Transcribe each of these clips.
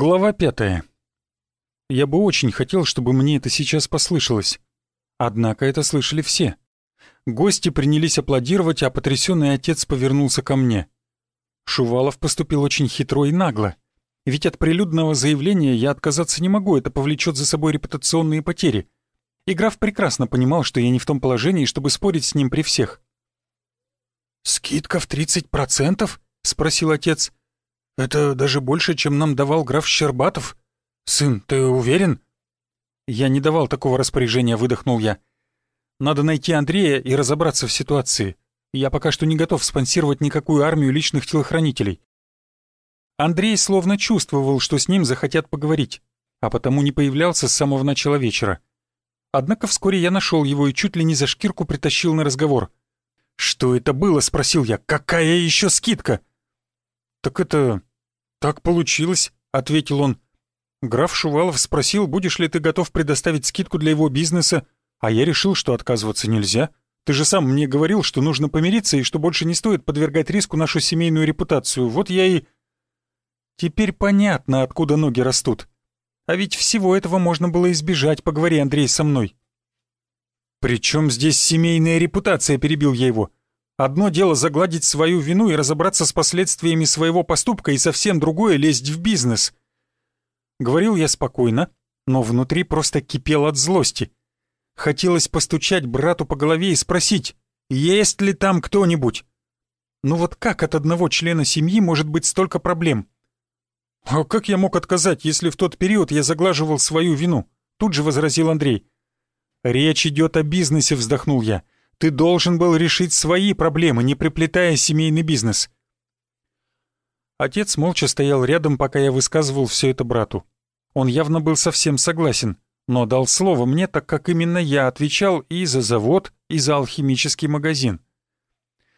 Глава пятая. Я бы очень хотел, чтобы мне это сейчас послышалось. Однако это слышали все. Гости принялись аплодировать, а потрясенный отец повернулся ко мне. Шувалов поступил очень хитро и нагло. Ведь от прилюдного заявления я отказаться не могу, это повлечет за собой репутационные потери. И граф прекрасно понимал, что я не в том положении, чтобы спорить с ним при всех. «Скидка в 30%?» — спросил отец. «Это даже больше, чем нам давал граф Щербатов. Сын, ты уверен?» «Я не давал такого распоряжения», — выдохнул я. «Надо найти Андрея и разобраться в ситуации. Я пока что не готов спонсировать никакую армию личных телохранителей». Андрей словно чувствовал, что с ним захотят поговорить, а потому не появлялся с самого начала вечера. Однако вскоре я нашел его и чуть ли не за шкирку притащил на разговор. «Что это было?» — спросил я. «Какая еще скидка?» «Так это «Так получилось», — ответил он. «Граф Шувалов спросил, будешь ли ты готов предоставить скидку для его бизнеса, а я решил, что отказываться нельзя. Ты же сам мне говорил, что нужно помириться и что больше не стоит подвергать риску нашу семейную репутацию. Вот я и...» Теперь понятно, откуда ноги растут. А ведь всего этого можно было избежать, поговори, Андрей, со мной. «При чем здесь семейная репутация?» — перебил я его. Одно дело загладить свою вину и разобраться с последствиями своего поступка, и совсем другое — лезть в бизнес. Говорил я спокойно, но внутри просто кипел от злости. Хотелось постучать брату по голове и спросить, есть ли там кто-нибудь. Ну вот как от одного члена семьи может быть столько проблем? «А как я мог отказать, если в тот период я заглаживал свою вину?» Тут же возразил Андрей. «Речь идет о бизнесе», — вздохнул я. Ты должен был решить свои проблемы, не приплетая семейный бизнес». Отец молча стоял рядом, пока я высказывал все это брату. Он явно был совсем согласен, но дал слово мне, так как именно я отвечал и за завод, и за алхимический магазин.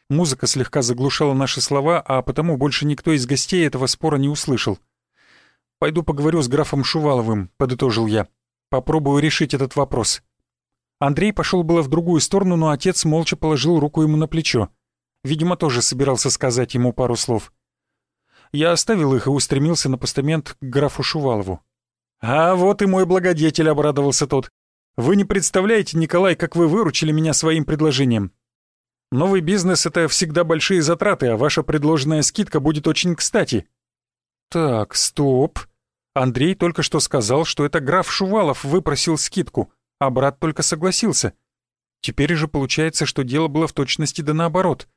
Музыка слегка заглушала наши слова, а потому больше никто из гостей этого спора не услышал. «Пойду поговорю с графом Шуваловым», — подытожил я. «Попробую решить этот вопрос». Андрей пошел было в другую сторону, но отец молча положил руку ему на плечо. Видимо, тоже собирался сказать ему пару слов. Я оставил их и устремился на постамент к графу Шувалову. «А вот и мой благодетель», — обрадовался тот. «Вы не представляете, Николай, как вы выручили меня своим предложением. Новый бизнес — это всегда большие затраты, а ваша предложенная скидка будет очень кстати». «Так, стоп. Андрей только что сказал, что это граф Шувалов выпросил скидку а брат только согласился. Теперь же получается, что дело было в точности да наоборот.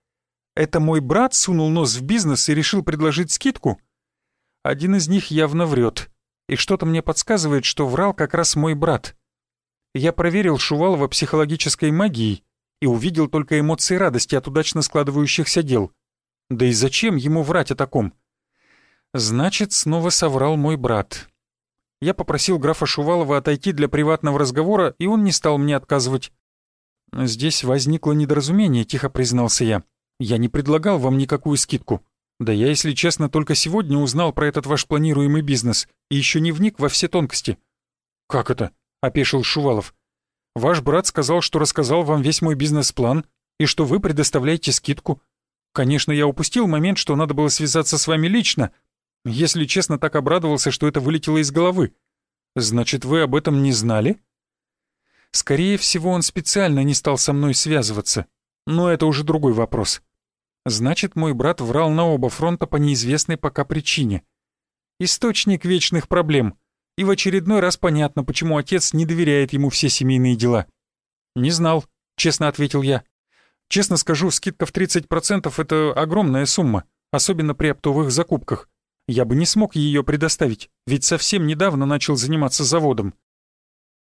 Это мой брат сунул нос в бизнес и решил предложить скидку? Один из них явно врет, и что-то мне подсказывает, что врал как раз мой брат. Я проверил Шувалова психологической магией и увидел только эмоции радости от удачно складывающихся дел. Да и зачем ему врать о таком? Значит, снова соврал мой брат. Я попросил графа Шувалова отойти для приватного разговора, и он не стал мне отказывать. «Здесь возникло недоразумение», — тихо признался я. «Я не предлагал вам никакую скидку. Да я, если честно, только сегодня узнал про этот ваш планируемый бизнес и еще не вник во все тонкости». «Как это?» — опешил Шувалов. «Ваш брат сказал, что рассказал вам весь мой бизнес-план и что вы предоставляете скидку. Конечно, я упустил момент, что надо было связаться с вами лично, если честно, так обрадовался, что это вылетело из головы. Значит, вы об этом не знали? Скорее всего, он специально не стал со мной связываться. Но это уже другой вопрос. Значит, мой брат врал на оба фронта по неизвестной пока причине. Источник вечных проблем. И в очередной раз понятно, почему отец не доверяет ему все семейные дела. «Не знал», — честно ответил я. «Честно скажу, скидка в 30% — это огромная сумма, особенно при оптовых закупках я бы не смог ее предоставить, ведь совсем недавно начал заниматься заводом.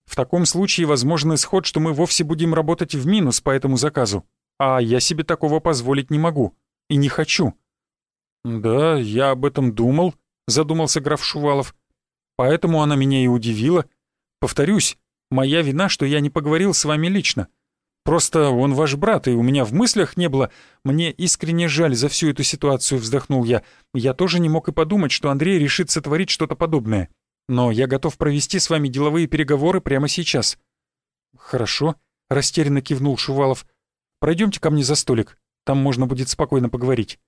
В таком случае возможен исход, что мы вовсе будем работать в минус по этому заказу, а я себе такого позволить не могу и не хочу». «Да, я об этом думал», — задумался граф Шувалов. «Поэтому она меня и удивила. Повторюсь, моя вина, что я не поговорил с вами лично. Просто он ваш брат, и у меня в мыслях не было. Мне искренне жаль за всю эту ситуацию, вздохнул я. Я тоже не мог и подумать, что Андрей решит сотворить что-то подобное. Но я готов провести с вами деловые переговоры прямо сейчас. Хорошо, растерянно кивнул Шувалов. Пройдемте ко мне за столик. Там можно будет спокойно поговорить.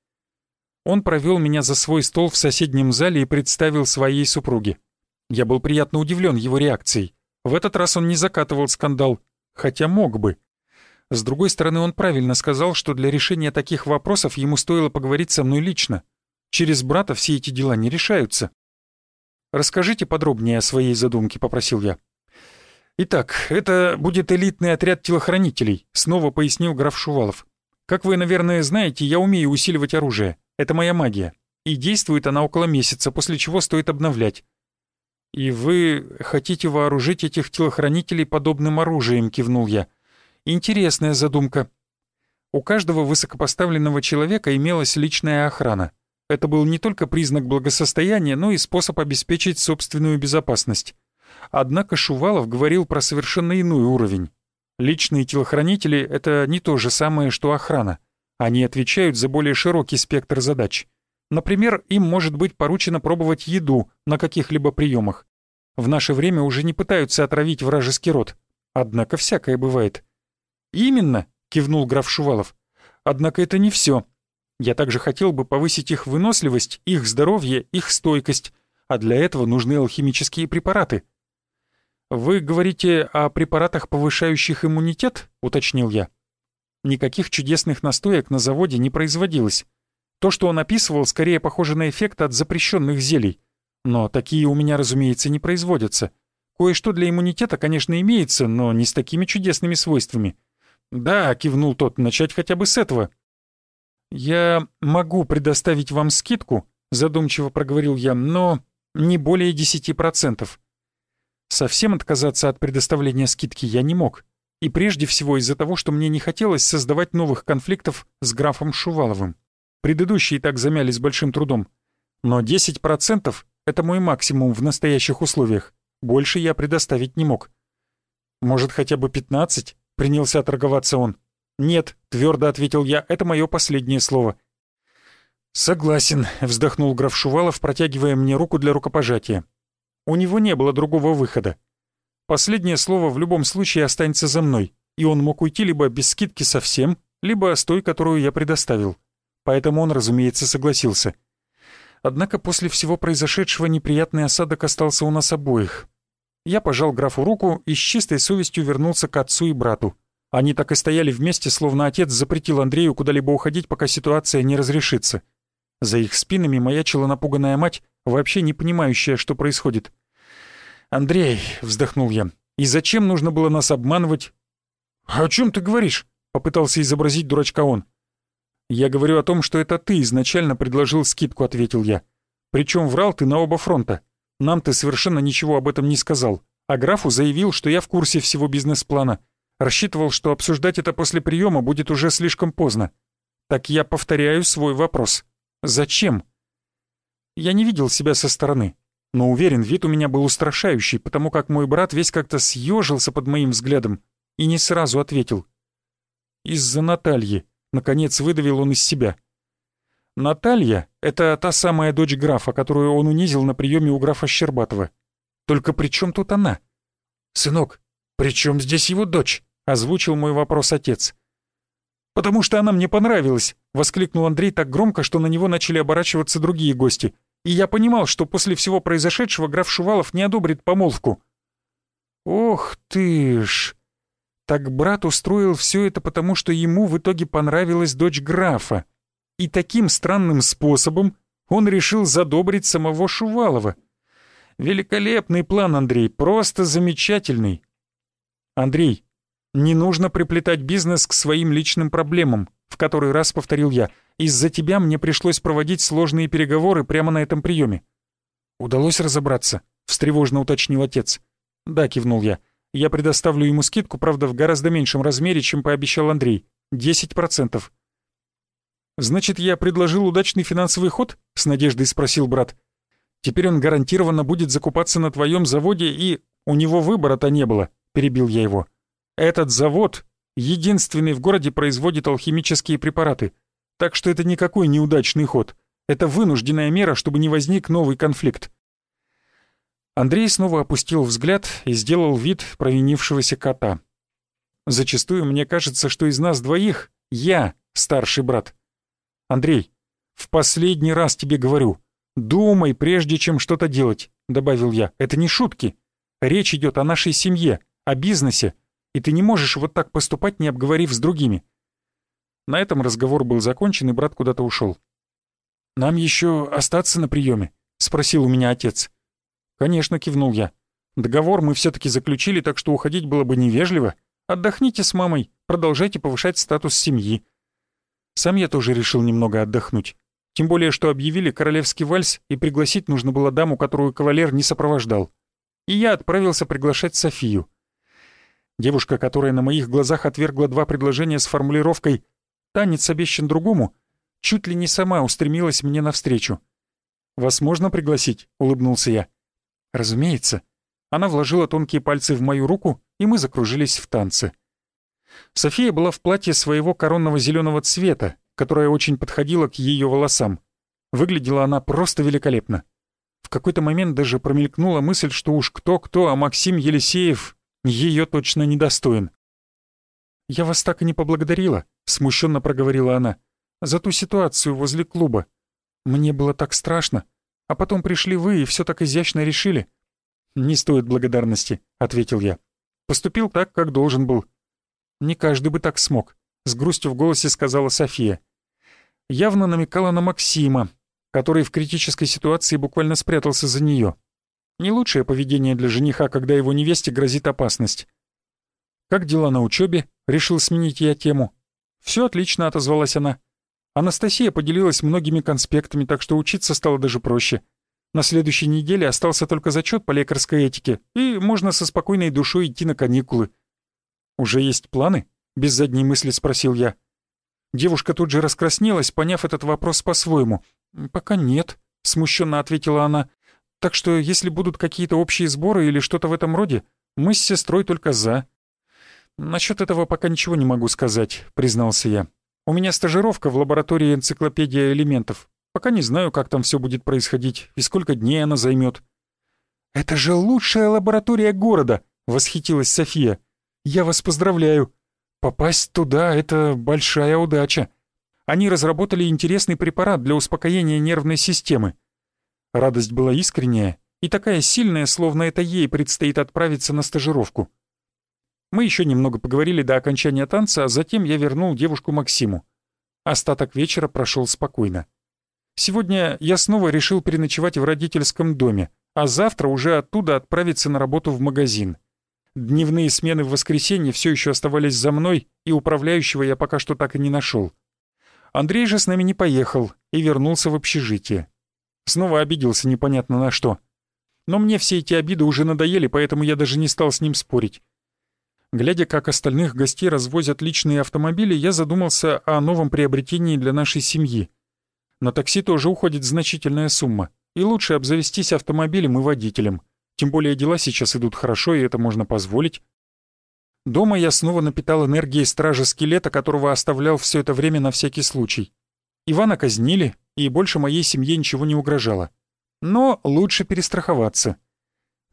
Он провел меня за свой стол в соседнем зале и представил своей супруге. Я был приятно удивлен его реакцией. В этот раз он не закатывал скандал, хотя мог бы. С другой стороны, он правильно сказал, что для решения таких вопросов ему стоило поговорить со мной лично. Через брата все эти дела не решаются. «Расскажите подробнее о своей задумке», — попросил я. «Итак, это будет элитный отряд телохранителей», — снова пояснил граф Шувалов. «Как вы, наверное, знаете, я умею усиливать оружие. Это моя магия. И действует она около месяца, после чего стоит обновлять. «И вы хотите вооружить этих телохранителей подобным оружием?» — кивнул я. «Интересная задумка. У каждого высокопоставленного человека имелась личная охрана. Это был не только признак благосостояния, но и способ обеспечить собственную безопасность. Однако Шувалов говорил про совершенно иной уровень. Личные телохранители — это не то же самое, что охрана. Они отвечают за более широкий спектр задач. Например, им может быть поручено пробовать еду на каких-либо приемах. В наше время уже не пытаются отравить вражеский род. Однако всякое бывает. «Именно», — кивнул граф Шувалов. «Однако это не все. Я также хотел бы повысить их выносливость, их здоровье, их стойкость, а для этого нужны алхимические препараты». «Вы говорите о препаратах, повышающих иммунитет?» — уточнил я. Никаких чудесных настоек на заводе не производилось. То, что он описывал, скорее похоже на эффект от запрещенных зелий. Но такие у меня, разумеется, не производятся. Кое-что для иммунитета, конечно, имеется, но не с такими чудесными свойствами. «Да», — кивнул тот, — «начать хотя бы с этого». «Я могу предоставить вам скидку», — задумчиво проговорил я, — «но не более десяти процентов». Совсем отказаться от предоставления скидки я не мог. И прежде всего из-за того, что мне не хотелось создавать новых конфликтов с графом Шуваловым. Предыдущие так замяли с большим трудом. Но 10% — это мой максимум в настоящих условиях. Больше я предоставить не мог. «Может, хотя бы 15?» — принялся торговаться он. «Нет», — твердо ответил я, — «это мое последнее слово». «Согласен», — вздохнул граф Шувалов, протягивая мне руку для рукопожатия. У него не было другого выхода. Последнее слово в любом случае останется за мной, и он мог уйти либо без скидки совсем, либо с той, которую я предоставил. Поэтому он, разумеется, согласился. Однако после всего произошедшего неприятный осадок остался у нас обоих. Я пожал графу руку и с чистой совестью вернулся к отцу и брату. Они так и стояли вместе, словно отец запретил Андрею куда-либо уходить, пока ситуация не разрешится. За их спинами маячила напуганная мать, вообще не понимающая, что происходит. «Андрей», — вздохнул я, — «и зачем нужно было нас обманывать?» «О чем ты говоришь?» — попытался изобразить дурачка он. «Я говорю о том, что это ты изначально предложил скидку», — ответил я. «Причем врал ты на оба фронта. Нам ты совершенно ничего об этом не сказал. А графу заявил, что я в курсе всего бизнес-плана. Рассчитывал, что обсуждать это после приема будет уже слишком поздно. Так я повторяю свой вопрос. Зачем?» Я не видел себя со стороны но уверен, вид у меня был устрашающий, потому как мой брат весь как-то съежился под моим взглядом и не сразу ответил. «Из-за Натальи», — наконец выдавил он из себя. «Наталья — это та самая дочь графа, которую он унизил на приеме у графа Щербатова. Только при чем тут она?» «Сынок, при чем здесь его дочь?» — озвучил мой вопрос отец. «Потому что она мне понравилась», — воскликнул Андрей так громко, что на него начали оборачиваться другие гости — и я понимал, что после всего произошедшего граф Шувалов не одобрит помолвку. Ох ты ж! Так брат устроил все это потому, что ему в итоге понравилась дочь графа. И таким странным способом он решил задобрить самого Шувалова. Великолепный план, Андрей, просто замечательный. Андрей, не нужно приплетать бизнес к своим личным проблемам, в который раз повторил я — из-за тебя мне пришлось проводить сложные переговоры прямо на этом приеме. «Удалось разобраться?» — встревожно уточнил отец. «Да», — кивнул я. «Я предоставлю ему скидку, правда, в гораздо меньшем размере, чем пообещал Андрей. Десять процентов». «Значит, я предложил удачный финансовый ход?» — с надеждой спросил брат. «Теперь он гарантированно будет закупаться на твоем заводе, и у него выбора-то не было», — перебил я его. «Этот завод единственный в городе производит алхимические препараты. Так что это никакой неудачный ход. Это вынужденная мера, чтобы не возник новый конфликт. Андрей снова опустил взгляд и сделал вид провинившегося кота. Зачастую мне кажется, что из нас двоих я старший брат. Андрей, «В последний раз тебе говорю, думай, прежде чем что-то делать», — добавил я. «Это не шутки. Речь идет о нашей семье, о бизнесе, и ты не можешь вот так поступать, не обговорив с другими». На этом разговор был закончен, и брат куда-то ушел. «Нам еще остаться на приеме?» — спросил у меня отец. «Конечно», — кивнул я. «Договор мы все-таки заключили, так что уходить было бы невежливо. Отдохните с мамой, продолжайте повышать статус семьи». Сам я тоже решил немного отдохнуть. Тем более, что объявили королевский вальс, и пригласить нужно было даму, которую кавалер не сопровождал. И я отправился приглашать Софию. Девушка, которая на моих глазах отвергла два предложения с формулировкой «танец обещан другому», чуть ли не сама устремилась мне навстречу. «Вас можно пригласить?» — улыбнулся я. «Разумеется». Она вложила тонкие пальцы в мою руку, и мы закружились в танце. София была в платье своего коронного зеленого цвета, которое очень подходило к ее волосам. Выглядела она просто великолепно. В какой-то момент даже промелькнула мысль, что уж кто-кто, а Максим Елисеев ее точно недостоин. «Я вас так и не поблагодарила», — смущенно проговорила она, — «за ту ситуацию возле клуба. Мне было так страшно. А потом пришли вы и все так изящно решили». «Не стоит благодарности», — ответил я. «Поступил так, как должен был». «Не каждый бы так смог», — с грустью в голосе сказала София. Явно намекала на Максима, который в критической ситуации буквально спрятался за нее. Не лучшее поведение для жениха, когда его невесте грозит опасность. «Как дела на учебе? решил сменить я тему. «Все отлично», — отозвалась она. Анастасия поделилась многими конспектами, так что учиться стало даже проще. На следующей неделе остался только зачет по лекарской этике, и можно со спокойной душой идти на каникулы. «Уже есть планы?» — без задней мысли спросил я. Девушка тут же раскраснелась, поняв этот вопрос по-своему. «Пока нет», — смущенно ответила она. «Так что, если будут какие-то общие сборы или что-то в этом роде, мы с сестрой только за». «Насчет этого пока ничего не могу сказать», — признался я. У меня стажировка в лаборатории энциклопедия элементов. Пока не знаю, как там все будет происходить и сколько дней она займет. «Это же лучшая лаборатория города!» — восхитилась София. «Я вас поздравляю. Попасть туда — это большая удача. Они разработали интересный препарат для успокоения нервной системы. Радость была искренняя и такая сильная, словно это ей предстоит отправиться на стажировку. Мы еще немного поговорили до окончания танца, а затем я вернул девушку Максиму. Остаток вечера прошел спокойно. Сегодня я снова решил переночевать в родительском доме, а завтра уже оттуда отправиться на работу в магазин. Дневные смены в воскресенье все еще оставались за мной, и управляющего я пока что так и не нашел. Андрей же с нами не поехал и вернулся в общежитие. Снова обиделся непонятно на что. Но мне все эти обиды уже надоели, поэтому я даже не стал с ним спорить. Глядя, как остальных гостей развозят личные автомобили, я задумался о новом приобретении для нашей семьи. На такси тоже уходит значительная сумма, и лучше обзавестись автомобилем и водителем. Тем более дела сейчас идут хорошо, и это можно позволить. Дома я снова напитал энергией стража скелета, которого оставлял все это время на всякий случай. Ивана казнили, и больше моей семье ничего не угрожало. Но лучше перестраховаться.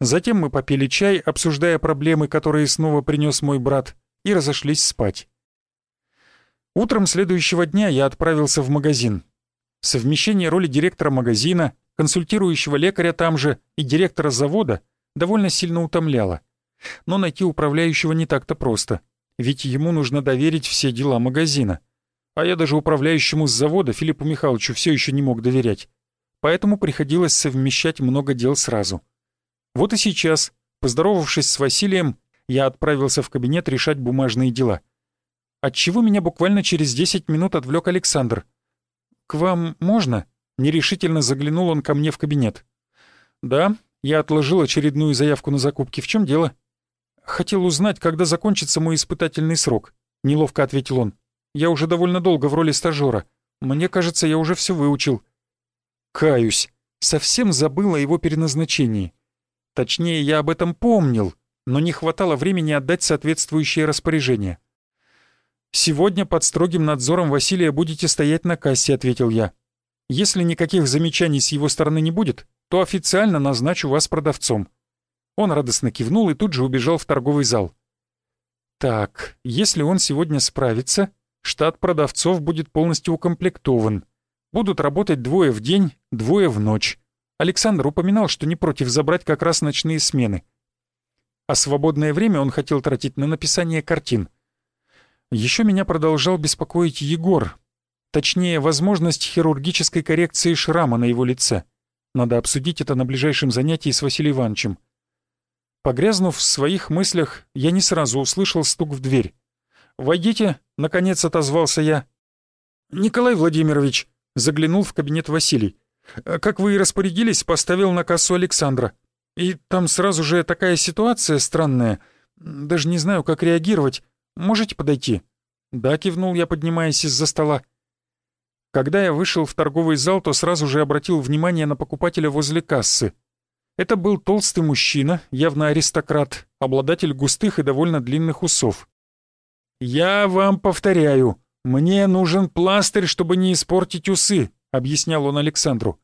Затем мы попили чай, обсуждая проблемы, которые снова принес мой брат, и разошлись спать. Утром следующего дня я отправился в магазин. Совмещение роли директора магазина, консультирующего лекаря там же и директора завода довольно сильно утомляло. Но найти управляющего не так-то просто, ведь ему нужно доверить все дела магазина. А я даже управляющему с завода Филиппу Михайловичу все еще не мог доверять. Поэтому приходилось совмещать много дел сразу. Вот и сейчас, поздоровавшись с Василием, я отправился в кабинет решать бумажные дела. Отчего меня буквально через 10 минут отвлек Александр. «К вам можно?» — нерешительно заглянул он ко мне в кабинет. «Да, я отложил очередную заявку на закупки. В чем дело?» «Хотел узнать, когда закончится мой испытательный срок», — неловко ответил он. «Я уже довольно долго в роли стажера. Мне кажется, я уже все выучил». «Каюсь. Совсем забыл о его переназначении. Точнее, я об этом помнил, но не хватало времени отдать соответствующее распоряжение. «Сегодня под строгим надзором Василия будете стоять на кассе», — ответил я. «Если никаких замечаний с его стороны не будет, то официально назначу вас продавцом». Он радостно кивнул и тут же убежал в торговый зал. «Так, если он сегодня справится, штат продавцов будет полностью укомплектован. Будут работать двое в день, двое в ночь. Александр упоминал, что не против забрать как раз ночные смены. А свободное время он хотел тратить на написание картин. Еще меня продолжал беспокоить Егор. Точнее, возможность хирургической коррекции шрама на его лице. Надо обсудить это на ближайшем занятии с Василием Ивановичем. Погрязнув в своих мыслях, я не сразу услышал стук в дверь. «Войдите», — наконец отозвался я. «Николай Владимирович», — заглянул в кабинет Василий. «Как вы и распорядились, поставил на кассу Александра. И там сразу же такая ситуация странная. Даже не знаю, как реагировать. Можете подойти?» «Да», — кивнул я, поднимаясь из-за стола. Когда я вышел в торговый зал, то сразу же обратил внимание на покупателя возле кассы. Это был толстый мужчина, явно аристократ, обладатель густых и довольно длинных усов. «Я вам повторяю, мне нужен пластырь, чтобы не испортить усы», — объяснял он Александру.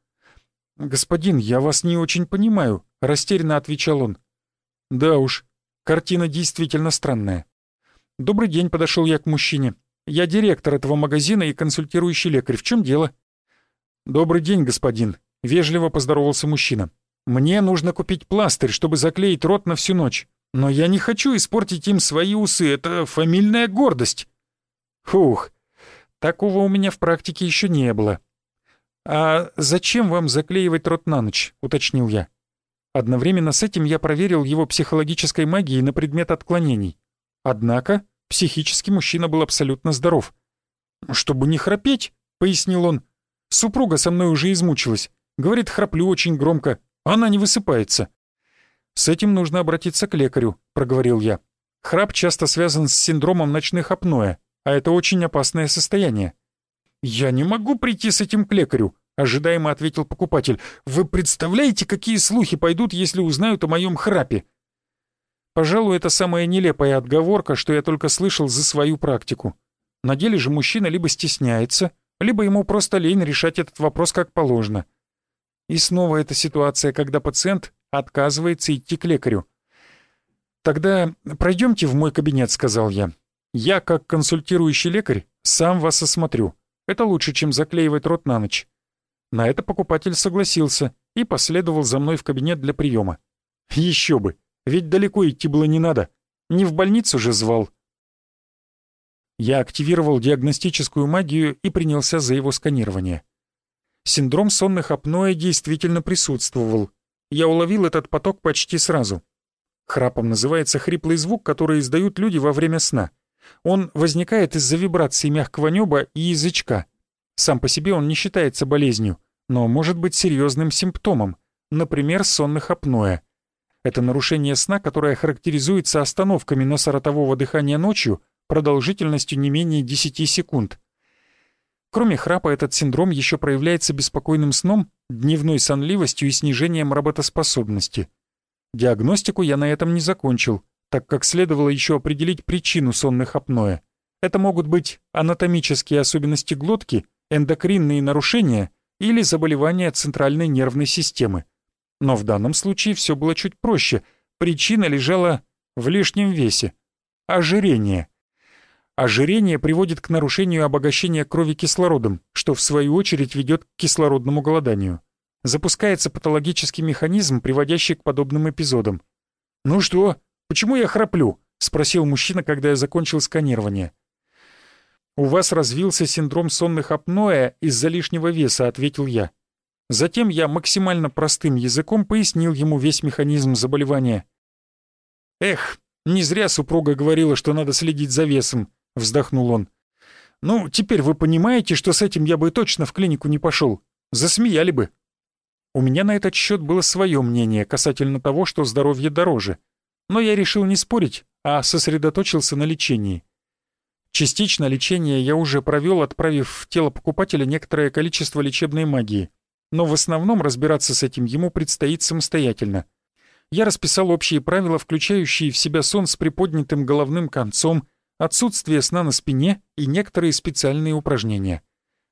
«Господин, я вас не очень понимаю», — растерянно отвечал он. «Да уж, картина действительно странная. Добрый день», — подошел я к мужчине. Я директор этого магазина и консультирующий лекарь. В чем дело?» «Добрый день, господин», — вежливо поздоровался мужчина. «Мне нужно купить пластырь, чтобы заклеить рот на всю ночь. Но я не хочу испортить им свои усы. Это фамильная гордость». «Фух, такого у меня в практике еще не было». «А зачем вам заклеивать рот на ночь?» — уточнил я. Одновременно с этим я проверил его психологической магией на предмет отклонений. Однако Психически мужчина был абсолютно здоров. «Чтобы не храпеть», — пояснил он. «Супруга со мной уже измучилась. Говорит, храплю очень громко. Она не высыпается». «С этим нужно обратиться к лекарю», — проговорил я. «Храп часто связан с синдромом ночных апноэ, а это очень опасное состояние». «Я не могу прийти с этим к лекарю», — ожидаемо ответил покупатель. «Вы представляете, какие слухи пойдут, если узнают о моем храпе?» Пожалуй, это самая нелепая отговорка, что я только слышал за свою практику. На деле же мужчина либо стесняется, либо ему просто лень решать этот вопрос как положено. И снова эта ситуация, когда пациент отказывается идти к лекарю. «Тогда пройдемте в мой кабинет», — сказал я. «Я, как консультирующий лекарь, сам вас осмотрю. Это лучше, чем заклеивать рот на ночь». На это покупатель согласился и последовал за мной в кабинет для приема. Еще бы! Ведь далеко идти было не надо. Не в больницу же звал. Я активировал диагностическую магию и принялся за его сканирование. Синдром сонных апноэ действительно присутствовал. Я уловил этот поток почти сразу. Храпом называется хриплый звук, который издают люди во время сна. Он возникает из-за вибрации мягкого неба и язычка. Сам по себе он не считается болезнью, но может быть серьезным симптомом, например, сонных апноэ. Это нарушение сна, которое характеризуется остановками носоротового дыхания ночью продолжительностью не менее 10 секунд. Кроме храпа, этот синдром еще проявляется беспокойным сном, дневной сонливостью и снижением работоспособности. Диагностику я на этом не закончил, так как следовало еще определить причину сонных апноэ. Это могут быть анатомические особенности глотки, эндокринные нарушения или заболевания центральной нервной системы. Но в данном случае все было чуть проще. Причина лежала в лишнем весе. Ожирение. Ожирение приводит к нарушению обогащения крови кислородом, что в свою очередь ведет к кислородному голоданию. Запускается патологический механизм, приводящий к подобным эпизодам. «Ну что, почему я храплю?» — спросил мужчина, когда я закончил сканирование. «У вас развился синдром сонных апноэ из-за лишнего веса», — ответил я. Затем я максимально простым языком пояснил ему весь механизм заболевания. «Эх, не зря супруга говорила, что надо следить за весом», — вздохнул он. «Ну, теперь вы понимаете, что с этим я бы точно в клинику не пошел. Засмеяли бы». У меня на этот счет было свое мнение касательно того, что здоровье дороже. Но я решил не спорить, а сосредоточился на лечении. Частично лечение я уже провел, отправив в тело покупателя некоторое количество лечебной магии но в основном разбираться с этим ему предстоит самостоятельно. Я расписал общие правила, включающие в себя сон с приподнятым головным концом, отсутствие сна на спине и некоторые специальные упражнения.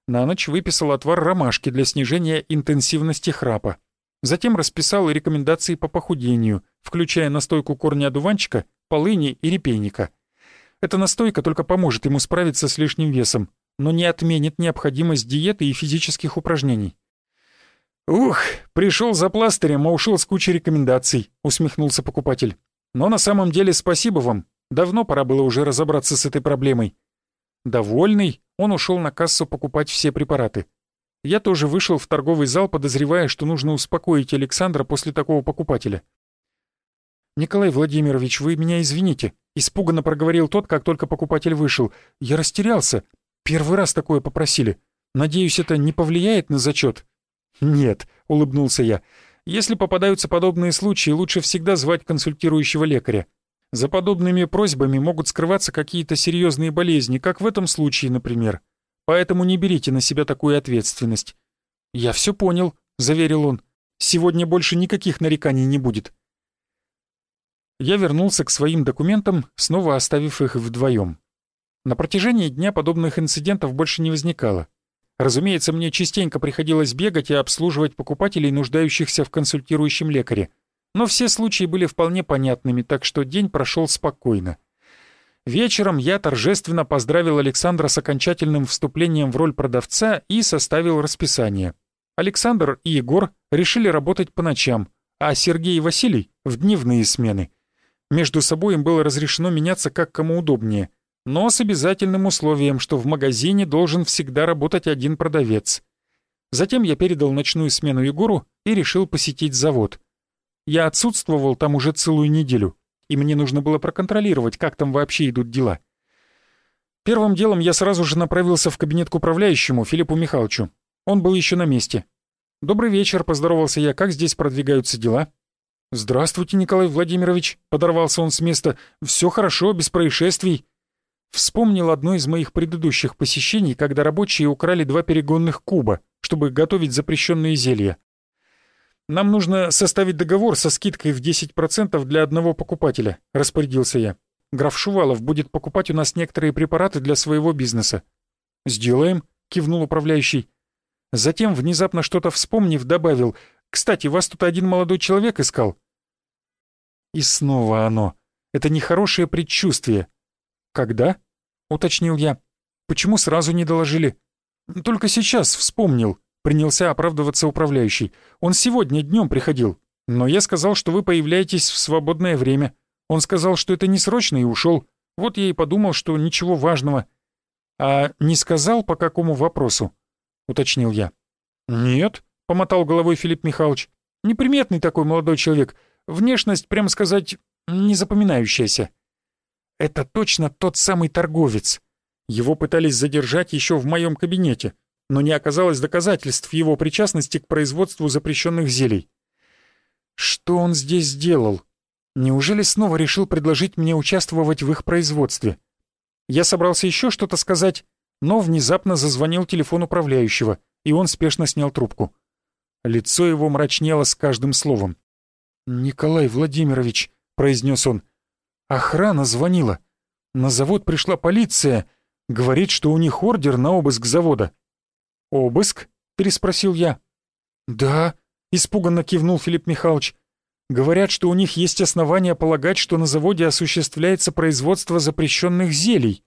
На ночь выписал отвар ромашки для снижения интенсивности храпа. Затем расписал рекомендации по похудению, включая настойку корня одуванчика, полыни и репейника. Эта настойка только поможет ему справиться с лишним весом, но не отменит необходимость диеты и физических упражнений. «Ух, пришел за пластырем, а ушел с кучей рекомендаций», — усмехнулся покупатель. «Но на самом деле спасибо вам. Давно пора было уже разобраться с этой проблемой». Довольный, он ушел на кассу покупать все препараты. Я тоже вышел в торговый зал, подозревая, что нужно успокоить Александра после такого покупателя. «Николай Владимирович, вы меня извините», — испуганно проговорил тот, как только покупатель вышел. «Я растерялся. Первый раз такое попросили. Надеюсь, это не повлияет на зачет?» «Нет», — улыбнулся я. «Если попадаются подобные случаи, лучше всегда звать консультирующего лекаря. За подобными просьбами могут скрываться какие-то серьезные болезни, как в этом случае, например. Поэтому не берите на себя такую ответственность». «Я все понял», — заверил он. «Сегодня больше никаких нареканий не будет». Я вернулся к своим документам, снова оставив их вдвоем. На протяжении дня подобных инцидентов больше не возникало. Разумеется, мне частенько приходилось бегать и обслуживать покупателей, нуждающихся в консультирующем лекаре. Но все случаи были вполне понятными, так что день прошел спокойно. Вечером я торжественно поздравил Александра с окончательным вступлением в роль продавца и составил расписание. Александр и Егор решили работать по ночам, а Сергей и Василий — в дневные смены. Между собой им было разрешено меняться как кому удобнее — но с обязательным условием, что в магазине должен всегда работать один продавец. Затем я передал ночную смену Егору и решил посетить завод. Я отсутствовал там уже целую неделю, и мне нужно было проконтролировать, как там вообще идут дела. Первым делом я сразу же направился в кабинет к управляющему, Филиппу Михайловичу. Он был еще на месте. «Добрый вечер», — поздоровался я, — «как здесь продвигаются дела?» «Здравствуйте, Николай Владимирович», — подорвался он с места. «Все хорошо, без происшествий». Вспомнил одно из моих предыдущих посещений, когда рабочие украли два перегонных куба, чтобы готовить запрещенные зелья. «Нам нужно составить договор со скидкой в 10% для одного покупателя», — распорядился я. «Граф Шувалов будет покупать у нас некоторые препараты для своего бизнеса». «Сделаем», — кивнул управляющий. Затем, внезапно что-то вспомнив, добавил, «Кстати, вас тут один молодой человек искал». И снова оно. Это нехорошее предчувствие. «Когда?» — уточнил я. «Почему сразу не доложили?» «Только сейчас вспомнил», — принялся оправдываться управляющий. «Он сегодня днем приходил, но я сказал, что вы появляетесь в свободное время. Он сказал, что это не срочно и ушел. Вот я и подумал, что ничего важного». «А не сказал, по какому вопросу?» — уточнил я. «Нет», — помотал головой Филипп Михайлович. «Неприметный такой молодой человек. Внешность, прямо сказать, незапоминающаяся». Это точно тот самый торговец. Его пытались задержать еще в моем кабинете, но не оказалось доказательств его причастности к производству запрещенных зелий. Что он здесь сделал? Неужели снова решил предложить мне участвовать в их производстве? Я собрался еще что-то сказать, но внезапно зазвонил телефон управляющего, и он спешно снял трубку. Лицо его мрачнело с каждым словом. «Николай Владимирович», — произнес он, Охрана звонила. На завод пришла полиция. Говорит, что у них ордер на обыск завода. «Обыск?» — переспросил я. «Да», — испуганно кивнул Филипп Михайлович. «Говорят, что у них есть основания полагать, что на заводе осуществляется производство запрещенных зелий».